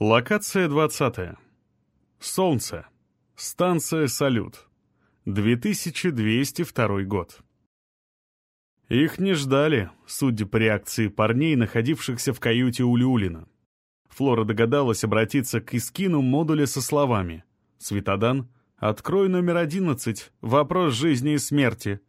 Локация 20. Солнце. Станция «Салют». 2202 год. Их не ждали, судя по реакции парней, находившихся в каюте у Люлина. Флора догадалась обратиться к Искину модуля со словами «Светодан, открой номер 11, вопрос жизни и смерти».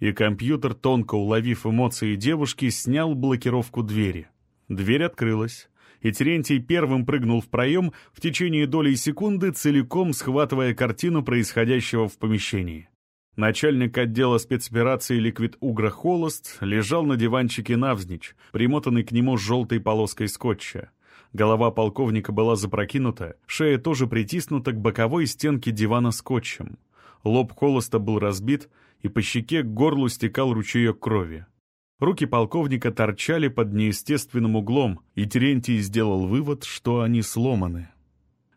И компьютер, тонко уловив эмоции девушки, снял блокировку двери. Дверь открылась и Терентий первым прыгнул в проем в течение доли секунды, целиком схватывая картину происходящего в помещении. Начальник отдела спецоперации «Ликвид Угра Холост» лежал на диванчике навзничь, примотанный к нему желтой полоской скотча. Голова полковника была запрокинута, шея тоже притиснута к боковой стенке дивана скотчем. Лоб Холоста был разбит, и по щеке к горлу стекал ручеек крови. Руки полковника торчали под неестественным углом, и Терентий сделал вывод, что они сломаны.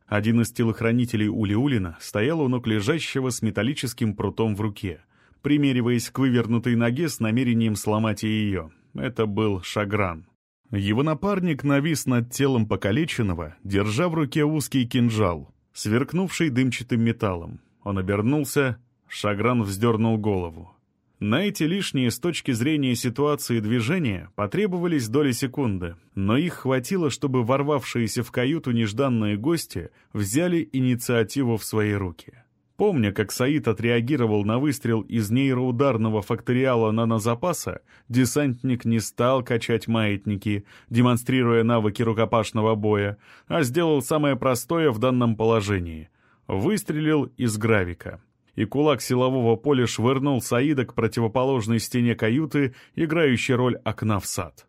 Один из телохранителей Улиулина стоял у ног лежащего с металлическим прутом в руке, примериваясь к вывернутой ноге с намерением сломать ее. Это был Шагран. Его напарник навис над телом покалеченного, держа в руке узкий кинжал, сверкнувший дымчатым металлом. Он обернулся, Шагран вздернул голову. На эти лишние с точки зрения ситуации движения потребовались доли секунды, но их хватило, чтобы ворвавшиеся в каюту нежданные гости взяли инициативу в свои руки. Помня, как Саид отреагировал на выстрел из нейроударного факториала нанозапаса, десантник не стал качать маятники, демонстрируя навыки рукопашного боя, а сделал самое простое в данном положении — выстрелил из гравика и кулак силового поля швырнул Саида к противоположной стене каюты, играющей роль окна в сад.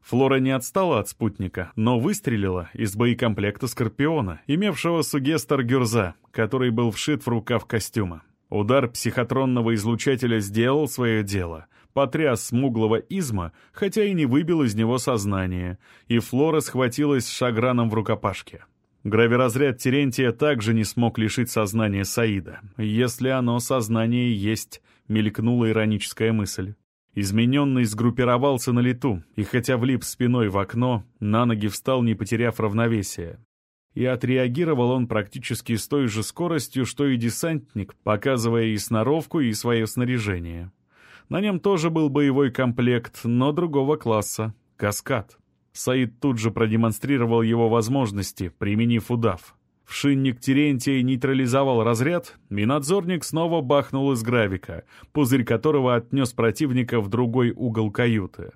Флора не отстала от спутника, но выстрелила из боекомплекта «Скорпиона», имевшего сугестер Гюрза, который был вшит в рукав костюма. Удар психотронного излучателя сделал свое дело, потряс смуглого изма, хотя и не выбил из него сознание, и Флора схватилась с шаграном в рукопашке. Гравиразряд Терентия также не смог лишить сознания Саида. Если оно сознание есть, мелькнула ироническая мысль. Измененный сгруппировался на лету, и хотя влип спиной в окно, на ноги встал, не потеряв равновесия. И отреагировал он практически с той же скоростью, что и десантник, показывая и сноровку, и свое снаряжение. На нем тоже был боевой комплект, но другого класса — «Каскад». Саид тут же продемонстрировал его возможности, применив удав. Вшинник Терентия нейтрализовал разряд, и надзорник снова бахнул из гравика, пузырь которого отнес противника в другой угол каюты.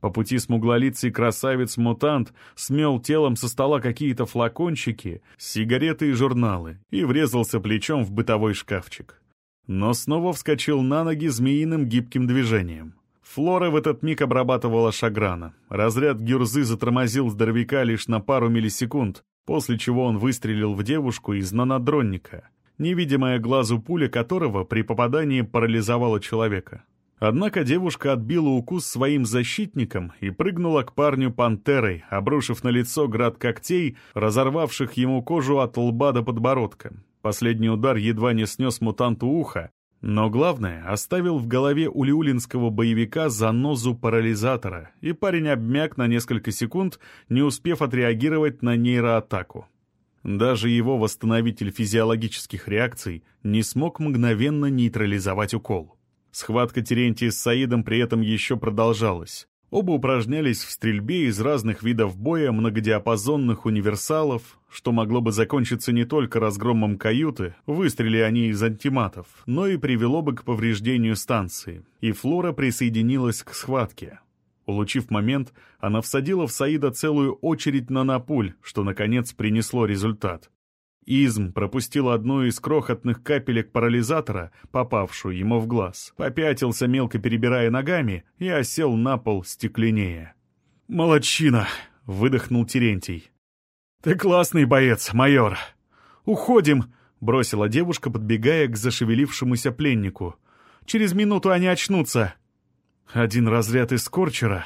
По пути смуглолицый красавец-мутант смел телом со стола какие-то флакончики, сигареты и журналы и врезался плечом в бытовой шкафчик. Но снова вскочил на ноги змеиным гибким движением. Флора в этот миг обрабатывала Шаграна. Разряд гюрзы затормозил здоровяка лишь на пару миллисекунд, после чего он выстрелил в девушку из нанодронника, невидимая глазу пуля которого при попадании парализовала человека. Однако девушка отбила укус своим защитником и прыгнула к парню пантерой, обрушив на лицо град когтей, разорвавших ему кожу от лба до подбородка. Последний удар едва не снес мутанту ухо, но главное, оставил в голове улиулинского боевика занозу парализатора, и парень обмяк на несколько секунд, не успев отреагировать на нейроатаку. Даже его восстановитель физиологических реакций не смог мгновенно нейтрализовать укол. Схватка Терентия с Саидом при этом еще продолжалась. Оба упражнялись в стрельбе из разных видов боя многодиапазонных универсалов, что могло бы закончиться не только разгромом каюты, выстрели они из антиматов, но и привело бы к повреждению станции, и Флора присоединилась к схватке. Улучив момент, она всадила в Саида целую очередь нанопуль, что, наконец, принесло результат. Изм пропустил одну из крохотных капелек парализатора, попавшую ему в глаз, попятился, мелко перебирая ногами, и осел на пол стекленее. «Молодчина!» — выдохнул Терентий. «Ты классный боец, майор!» «Уходим!» — бросила девушка, подбегая к зашевелившемуся пленнику. «Через минуту они очнутся!» «Один разряд из Корчера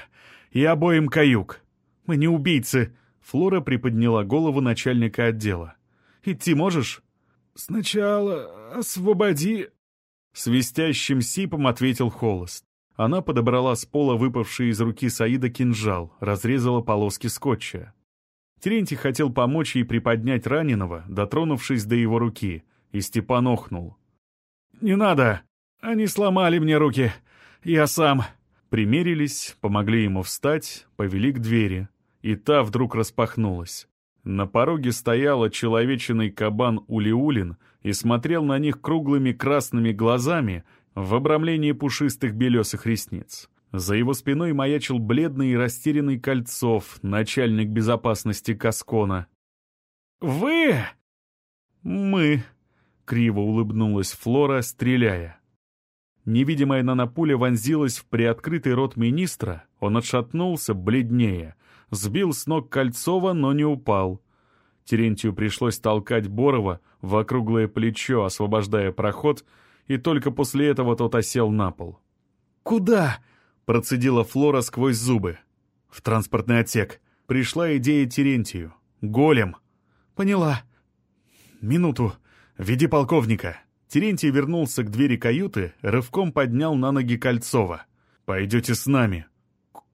и обоим каюк!» «Мы не убийцы!» — Флора приподняла голову начальника отдела. Идти можешь?» «Сначала освободи...» Свистящим сипом ответил Холост. Она подобрала с пола выпавший из руки Саида кинжал, разрезала полоски скотча. Терентий хотел помочь ей приподнять раненого, дотронувшись до его руки, и Степан охнул. «Не надо! Они сломали мне руки! Я сам!» Примерились, помогли ему встать, повели к двери, и та вдруг распахнулась. На пороге стоял человечиный кабан Улиулин и смотрел на них круглыми красными глазами в обрамлении пушистых белесых ресниц. За его спиной маячил бледный и растерянный Кольцов, начальник безопасности Каскона. «Вы?» «Мы», — криво улыбнулась Флора, стреляя. Невидимая нанопуля вонзилась в приоткрытый рот министра, он отшатнулся, бледнее, сбил с ног Кольцова, но не упал. Терентию пришлось толкать Борова в округлое плечо, освобождая проход, и только после этого тот осел на пол. «Куда?» Процедила Флора сквозь зубы. В транспортный отсек. Пришла идея Терентию. Голем. Поняла. Минуту. Веди полковника. Терентий вернулся к двери каюты, рывком поднял на ноги Кольцова. «Пойдете с нами».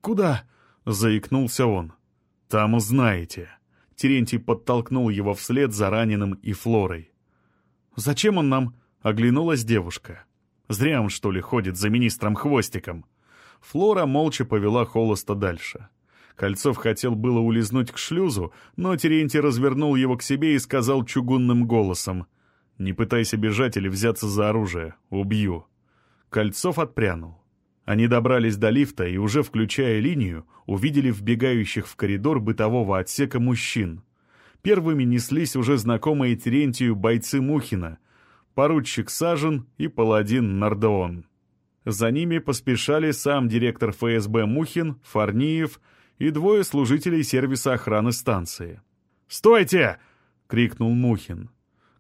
«Куда?» — заикнулся он. «Там узнаете». Терентий подтолкнул его вслед за раненым и Флорой. «Зачем он нам?» — оглянулась девушка. «Зря он, что ли, ходит за министром Хвостиком». Флора молча повела холоста дальше. Кольцов хотел было улизнуть к шлюзу, но Терентий развернул его к себе и сказал чугунным голосом «Не пытайся бежать или взяться за оружие. Убью». Кольцов отпрянул. Они добрались до лифта и, уже включая линию, увидели вбегающих в коридор бытового отсека мужчин. Первыми неслись уже знакомые Терентию бойцы Мухина, поручик Сажен и паладин Нардеон. За ними поспешали сам директор ФСБ Мухин, Фарниев и двое служителей сервиса охраны станции. «Стойте!» — крикнул Мухин.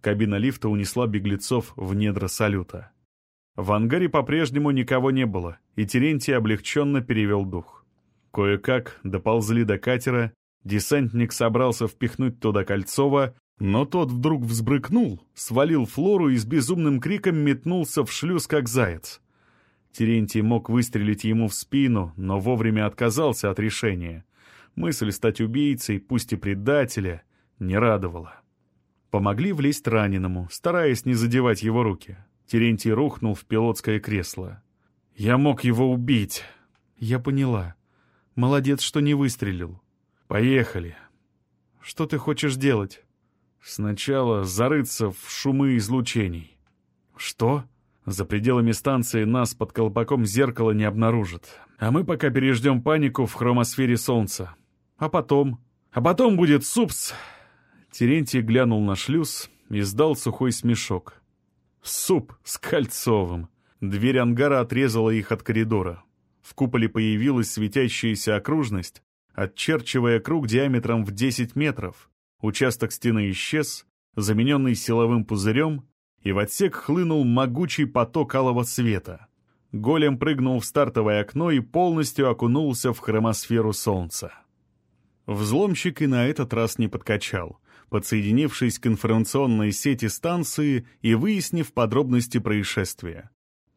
Кабина лифта унесла беглецов в недра салюта. В ангаре по-прежнему никого не было, и Терентий облегченно перевел дух. Кое-как доползли до катера, десантник собрался впихнуть туда Кольцова, но тот вдруг взбрыкнул, свалил Флору и с безумным криком метнулся в шлюз, как заяц. Терентий мог выстрелить ему в спину, но вовремя отказался от решения. Мысль стать убийцей, пусть и предателя, не радовала. Помогли влезть раненому, стараясь не задевать его руки. Терентий рухнул в пилотское кресло. «Я мог его убить!» «Я поняла. Молодец, что не выстрелил. Поехали!» «Что ты хочешь делать?» «Сначала зарыться в шумы излучений». «Что?» За пределами станции нас под колпаком зеркала не обнаружат. А мы пока переждем панику в хромосфере Солнца. А потом... А потом будет супс!» Терентий глянул на шлюз и сдал сухой смешок. «Суп с Кольцовым!» Дверь ангара отрезала их от коридора. В куполе появилась светящаяся окружность, отчерчивая круг диаметром в 10 метров. Участок стены исчез, замененный силовым пузырем, и в отсек хлынул могучий поток алого света. Голем прыгнул в стартовое окно и полностью окунулся в хромосферу Солнца. Взломщик и на этот раз не подкачал, подсоединившись к информационной сети станции и выяснив подробности происшествия.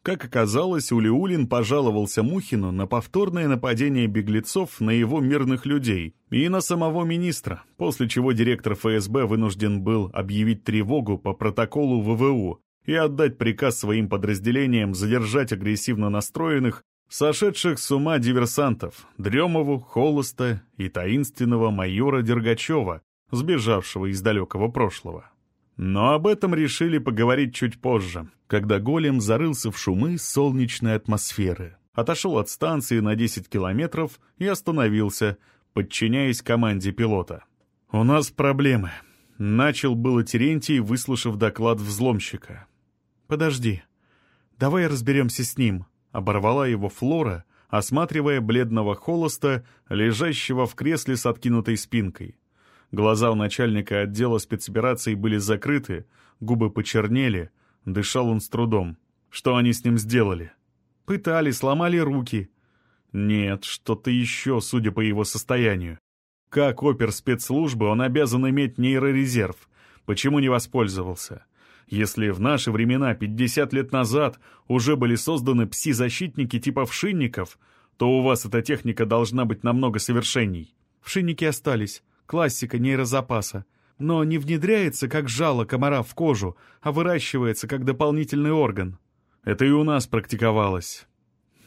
Как оказалось, Улиулин пожаловался Мухину на повторное нападение беглецов на его мирных людей и на самого министра, после чего директор ФСБ вынужден был объявить тревогу по протоколу ВВУ и отдать приказ своим подразделениям задержать агрессивно настроенных, сошедших с ума диверсантов Дремову, Холоста и таинственного майора Дергачева, сбежавшего из далекого прошлого. Но об этом решили поговорить чуть позже, когда голем зарылся в шумы солнечной атмосферы, отошел от станции на 10 километров и остановился, подчиняясь команде пилота. «У нас проблемы», — начал было Терентий, выслушав доклад взломщика. «Подожди, давай разберемся с ним», — оборвала его Флора, осматривая бледного холоста, лежащего в кресле с откинутой спинкой. Глаза у начальника отдела спецопераций были закрыты, губы почернели, дышал он с трудом. Что они с ним сделали? Пытали, сломали руки. Нет, что-то еще, судя по его состоянию. Как опер спецслужбы он обязан иметь нейрорезерв. Почему не воспользовался? Если в наши времена, 50 лет назад, уже были созданы пси-защитники типа вшинников, то у вас эта техника должна быть намного совершенней. Вшинники остались, классика нейрозапаса, но не внедряется как жало комара в кожу, а выращивается как дополнительный орган. Это и у нас практиковалось.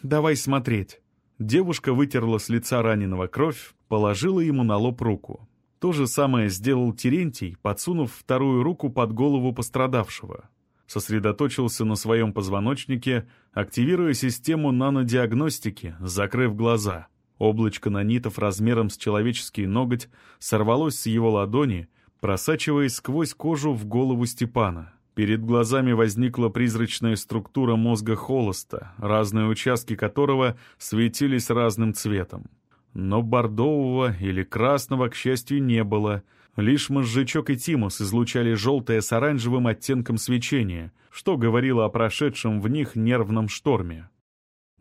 Давай смотреть. Девушка вытерла с лица раненого кровь, положила ему на лоб руку. То же самое сделал Терентий, подсунув вторую руку под голову пострадавшего. Сосредоточился на своем позвоночнике, активируя систему нанодиагностики, закрыв глаза. Облачко нанитов размером с человеческий ноготь сорвалось с его ладони, просачиваясь сквозь кожу в голову Степана. Перед глазами возникла призрачная структура мозга холоста, разные участки которого светились разным цветом. Но бордового или красного, к счастью, не было. Лишь мозжечок и тимус излучали желтое с оранжевым оттенком свечения, что говорило о прошедшем в них нервном шторме.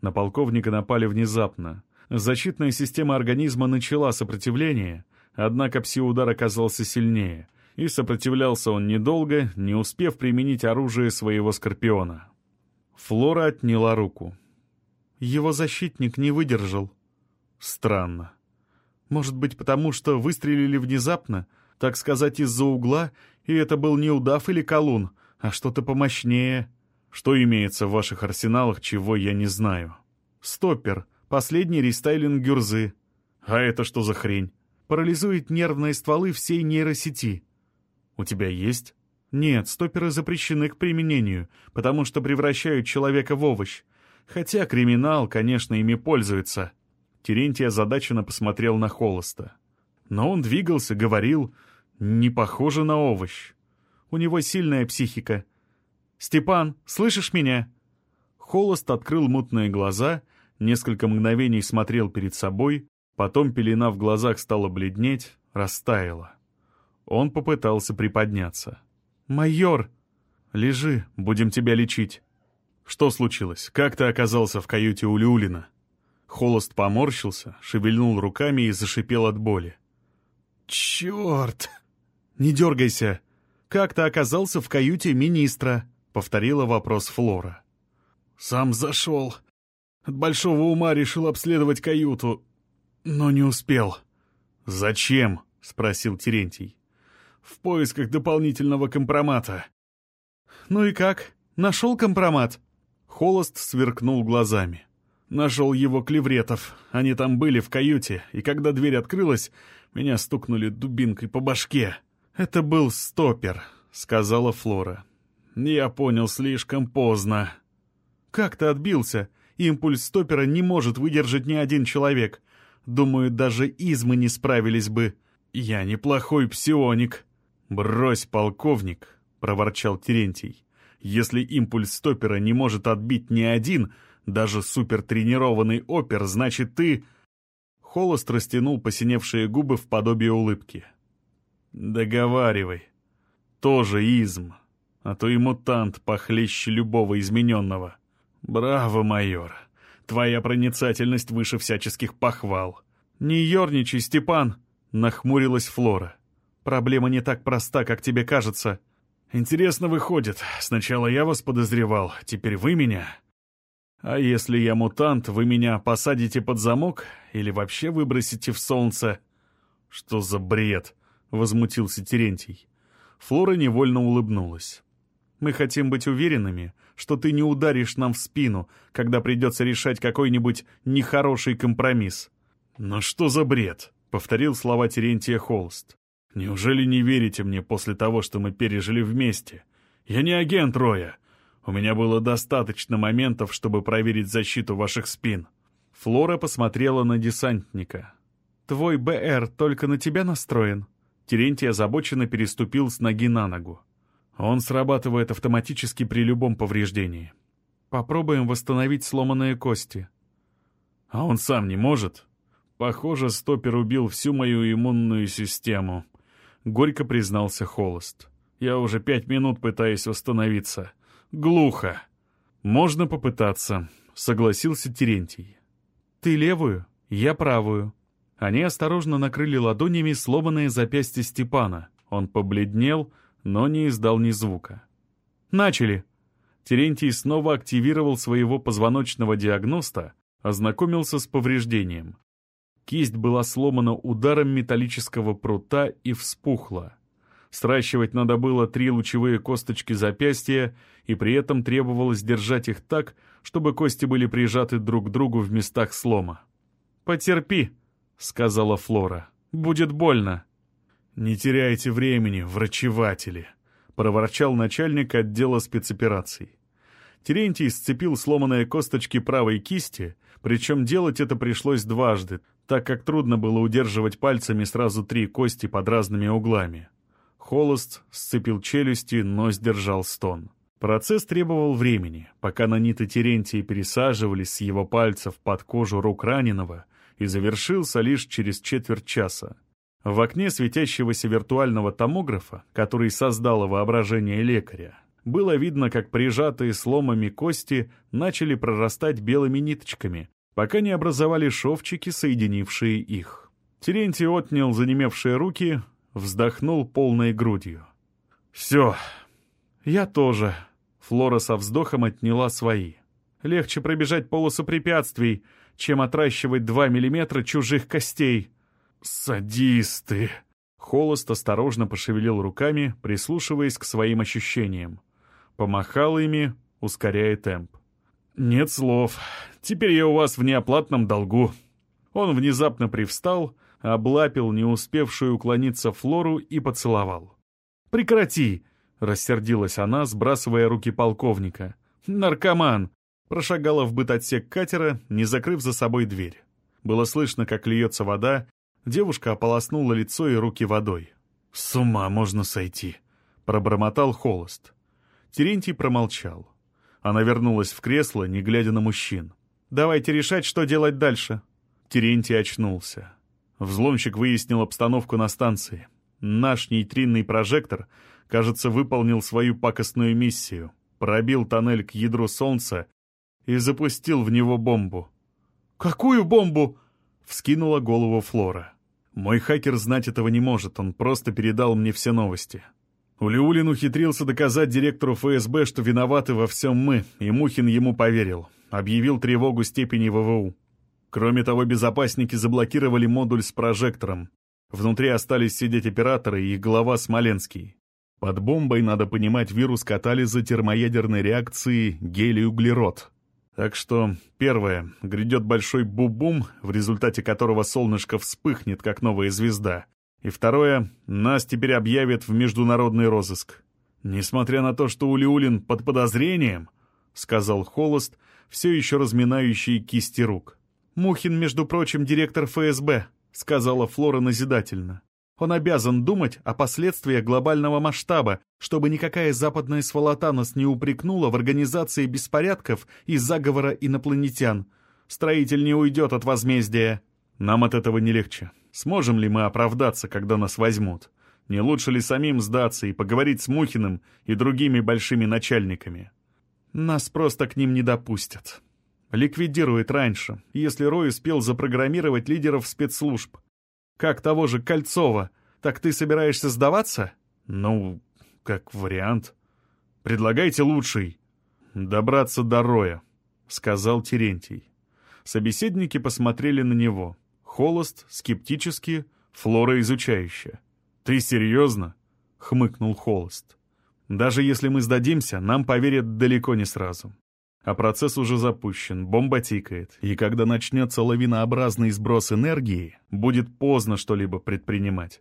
На полковника напали внезапно. Защитная система организма начала сопротивление, однако пси-удар оказался сильнее — и сопротивлялся он недолго, не успев применить оружие своего скорпиона. Флора отняла руку. Его защитник не выдержал. Странно. Может быть, потому что выстрелили внезапно, так сказать, из-за угла, и это был не удав или колун, а что-то помощнее. Что имеется в ваших арсеналах, чего я не знаю? Стоппер, последний рестайлинг гюрзы. А это что за хрень? Парализует нервные стволы всей нейросети. У тебя есть? Нет, стопперы запрещены к применению, потому что превращают человека в овощ. Хотя криминал, конечно, ими пользуется. Терентий озадаченно посмотрел на Холоста. Но он двигался, говорил, не похоже на овощ. У него сильная психика. «Степан, слышишь меня?» Холост открыл мутные глаза, несколько мгновений смотрел перед собой, потом пелена в глазах стала бледнеть, растаяла. Он попытался приподняться. «Майор!» «Лежи, будем тебя лечить». «Что случилось? Как ты оказался в каюте у Люлина?» Холост поморщился, шевельнул руками и зашипел от боли. «Черт!» «Не дергайся! Как ты оказался в каюте министра?» — повторила вопрос Флора. «Сам зашел. От большого ума решил обследовать каюту, но не успел». «Зачем?» — спросил Терентий в поисках дополнительного компромата. «Ну и как? Нашел компромат?» Холост сверкнул глазами. Нашел его клевретов. Они там были в каюте, и когда дверь открылась, меня стукнули дубинкой по башке. «Это был стопер», — сказала Флора. «Я понял слишком поздно». «Как ты отбился? Импульс стопера не может выдержать ни один человек. Думаю, даже измы не справились бы. Я неплохой псионик», «Брось, полковник!» — проворчал Терентий. «Если импульс стопера не может отбить ни один, даже супертренированный опер, значит ты...» Холост растянул посиневшие губы в подобие улыбки. «Договаривай. Тоже изм. А то и мутант похлеще любого измененного. Браво, майор. Твоя проницательность выше всяческих похвал». «Не ерничай, Степан!» — нахмурилась Флора. Проблема не так проста, как тебе кажется. Интересно выходит. Сначала я вас подозревал, теперь вы меня. А если я мутант, вы меня посадите под замок или вообще выбросите в солнце? Что за бред? Возмутился Терентий. Флора невольно улыбнулась. Мы хотим быть уверенными, что ты не ударишь нам в спину, когда придется решать какой-нибудь нехороший компромисс. «Но что за бред?» — повторил слова Терентия Холст. Неужели не верите мне после того, что мы пережили вместе? Я не агент Роя. У меня было достаточно моментов, чтобы проверить защиту ваших спин». Флора посмотрела на десантника. «Твой БР только на тебя настроен?» Терентий озабоченно переступил с ноги на ногу. «Он срабатывает автоматически при любом повреждении. Попробуем восстановить сломанные кости». «А он сам не может?» «Похоже, стопер убил всю мою иммунную систему», Горько признался Холост. «Я уже пять минут пытаюсь восстановиться. Глухо». «Можно попытаться», — согласился Терентий. «Ты левую, я правую». Они осторожно накрыли ладонями сломанные запястья Степана. Он побледнел, но не издал ни звука. «Начали!» Терентий снова активировал своего позвоночного диагноста, ознакомился с повреждением. Кисть была сломана ударом металлического прута и вспухла. Сращивать надо было три лучевые косточки запястья, и при этом требовалось держать их так, чтобы кости были прижаты друг к другу в местах слома. «Потерпи», — сказала Флора. «Будет больно». «Не теряйте времени, врачеватели», — проворчал начальник отдела спецопераций. Терентий сцепил сломанные косточки правой кисти, причем делать это пришлось дважды, так как трудно было удерживать пальцами сразу три кости под разными углами. Холост сцепил челюсти, но сдержал стон. Процесс требовал времени, пока наниты Терентия пересаживались с его пальцев под кожу рук раненого, и завершился лишь через четверть часа. В окне светящегося виртуального томографа, который создало воображение лекаря, было видно, как прижатые сломами кости начали прорастать белыми ниточками, пока не образовали шовчики, соединившие их. Терентий отнял занемевшие руки, вздохнул полной грудью. «Все, я тоже». Флора со вздохом отняла свои. «Легче пробежать полосу препятствий, чем отращивать два миллиметра чужих костей». «Садисты!» Холост осторожно пошевелил руками, прислушиваясь к своим ощущениям. Помахал ими, ускоряя темп. «Нет слов. Теперь я у вас в неоплатном долгу». Он внезапно привстал, облапил не успевшую уклониться Флору и поцеловал. «Прекрати!» — рассердилась она, сбрасывая руки полковника. «Наркоман!» — прошагала в быт отсек катера, не закрыв за собой дверь. Было слышно, как льется вода, девушка ополоснула лицо и руки водой. «С ума можно сойти!» — пробормотал холост. Терентий промолчал. Она вернулась в кресло, не глядя на мужчин. «Давайте решать, что делать дальше». Терентий очнулся. Взломщик выяснил обстановку на станции. Наш нейтринный прожектор, кажется, выполнил свою пакостную миссию, пробил тоннель к ядру Солнца и запустил в него бомбу. «Какую бомбу?» — вскинула голову Флора. «Мой хакер знать этого не может, он просто передал мне все новости». Улиулин ухитрился доказать директору ФСБ, что виноваты во всем мы, и Мухин ему поверил. Объявил тревогу степени ВВУ. Кроме того, безопасники заблокировали модуль с прожектором. Внутри остались сидеть операторы и глава Смоленский. Под бомбой, надо понимать, вирус катализа термоядерной реакции гелий-углерод. Так что, первое, грядет большой бубум, в результате которого солнышко вспыхнет, как новая звезда. И второе, нас теперь объявят в международный розыск. Несмотря на то, что Улиулин под подозрением, — сказал Холост, все еще разминающий кисти рук. «Мухин, между прочим, директор ФСБ», — сказала Флора назидательно. «Он обязан думать о последствиях глобального масштаба, чтобы никакая западная сволота нас не упрекнула в организации беспорядков и заговора инопланетян. Строитель не уйдет от возмездия». «Нам от этого не легче. Сможем ли мы оправдаться, когда нас возьмут? Не лучше ли самим сдаться и поговорить с Мухиным и другими большими начальниками?» «Нас просто к ним не допустят», Ликвидирует раньше, если Рой успел запрограммировать лидеров спецслужб. Как того же Кольцова. Так ты собираешься сдаваться? Ну, как вариант. Предлагайте лучший. Добраться до Роя, сказал Терентий. Собеседники посмотрели на него. Холост, скептически, Флора изучающая. «Ты серьезно?» — хмыкнул Холост. «Даже если мы сдадимся, нам поверят далеко не сразу. А процесс уже запущен, бомба тикает, и когда начнется лавинообразный сброс энергии, будет поздно что-либо предпринимать.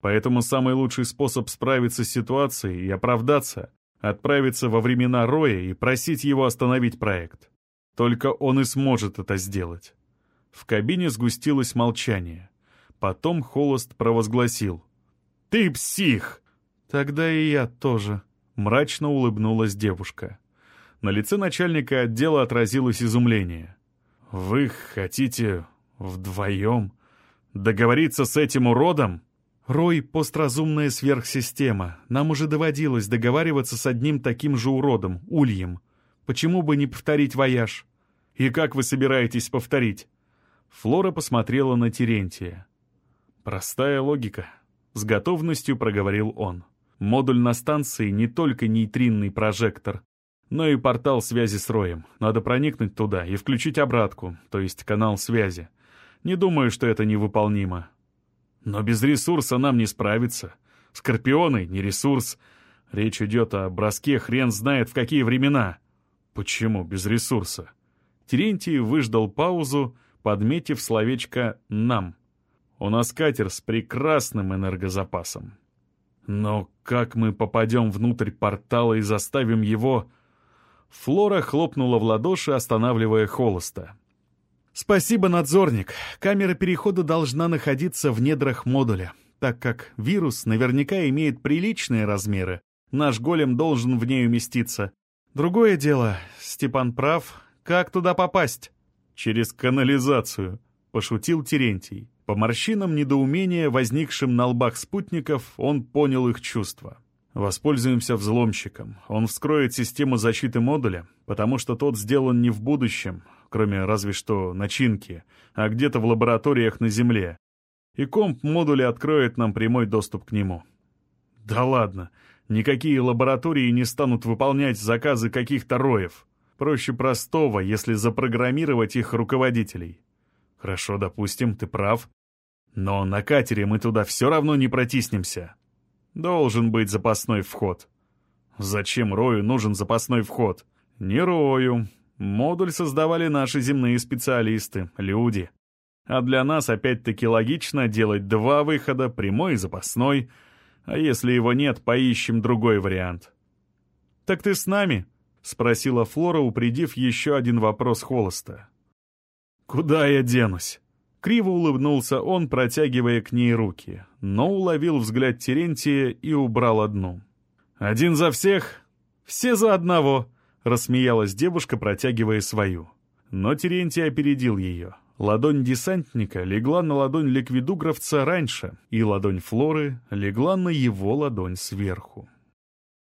Поэтому самый лучший способ справиться с ситуацией и оправдаться — отправиться во времена Роя и просить его остановить проект. Только он и сможет это сделать. В кабине сгустилось молчание. Потом Холост провозгласил. «Ты псих!» «Тогда и я тоже», — мрачно улыбнулась девушка. На лице начальника отдела отразилось изумление. «Вы хотите вдвоем договориться с этим уродом?» «Рой — постразумная сверхсистема. Нам уже доводилось договариваться с одним таким же уродом, Ульем. Почему бы не повторить вояж?» «И как вы собираетесь повторить?» Флора посмотрела на Терентия. «Простая логика», — с готовностью проговорил он. «Модуль на станции не только нейтринный прожектор, но и портал связи с Роем. Надо проникнуть туда и включить обратку, то есть канал связи. Не думаю, что это невыполнимо. Но без ресурса нам не справиться. Скорпионы — не ресурс. Речь идет о броске хрен знает в какие времена. Почему без ресурса? Терентий выждал паузу, подметив словечко «нам». У нас катер с прекрасным энергозапасом. Но как мы попадем внутрь портала и заставим его... Флора хлопнула в ладоши, останавливая холоста. «Спасибо, надзорник. Камера перехода должна находиться в недрах модуля, так как вирус наверняка имеет приличные размеры. Наш голем должен в ней уместиться. Другое дело, Степан прав, как туда попасть?» «Через канализацию», — пошутил Терентий. По морщинам недоумения, возникшим на лбах спутников, он понял их чувства. Воспользуемся взломщиком. Он вскроет систему защиты модуля, потому что тот сделан не в будущем, кроме разве что начинки, а где-то в лабораториях на Земле. И комп модуля откроет нам прямой доступ к нему. Да ладно, никакие лаборатории не станут выполнять заказы каких-то роев. Проще простого, если запрограммировать их руководителей. Хорошо, допустим, ты прав. Но на катере мы туда все равно не протиснемся. Должен быть запасной вход. Зачем Рою нужен запасной вход? Не Рою. Модуль создавали наши земные специалисты, люди. А для нас опять-таки логично делать два выхода, прямой и запасной. А если его нет, поищем другой вариант. «Так ты с нами?» — спросила Флора, упредив еще один вопрос Холоста. «Куда я денусь?» Криво улыбнулся он, протягивая к ней руки, но уловил взгляд Терентия и убрал одну. «Один за всех, все за одного», — рассмеялась девушка, протягивая свою. Но Терентий опередил ее. Ладонь десантника легла на ладонь ликвидугровца раньше, и ладонь Флоры легла на его ладонь сверху.